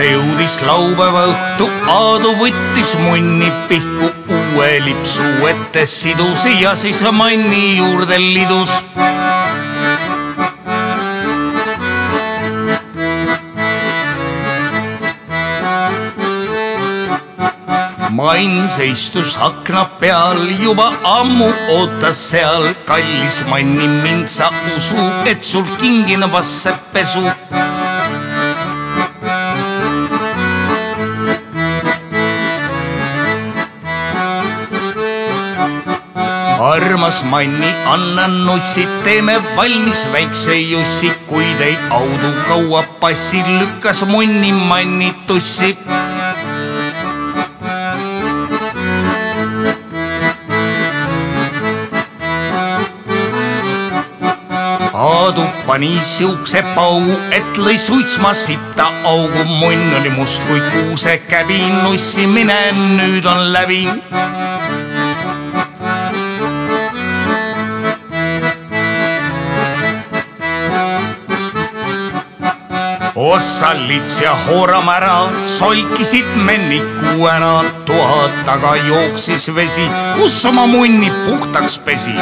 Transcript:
kätte jõudis laupäeva õhtu, Aadu võttis munni pihku, uue lipsu ette sidus ja siis manni juurde lidus Main seistus akna peal, juba ammu ootas seal, kallis Manni mind sa usu, et sul kingin vassepesu. Armas Manni, anna nussid, teeme valmis väikse jussi, kui teid audu kaua passi, lükkas munni Manni tussi. Aadu pani siukse paugu, et lõi suitsma sitta augu, munn oli must kui kuusekäbi, nussimine nüüd on läbi. Ossallits ja Hooramära solkisid menniku ära, tuha taga jooksis vesi, kus oma munni puhtaks pesi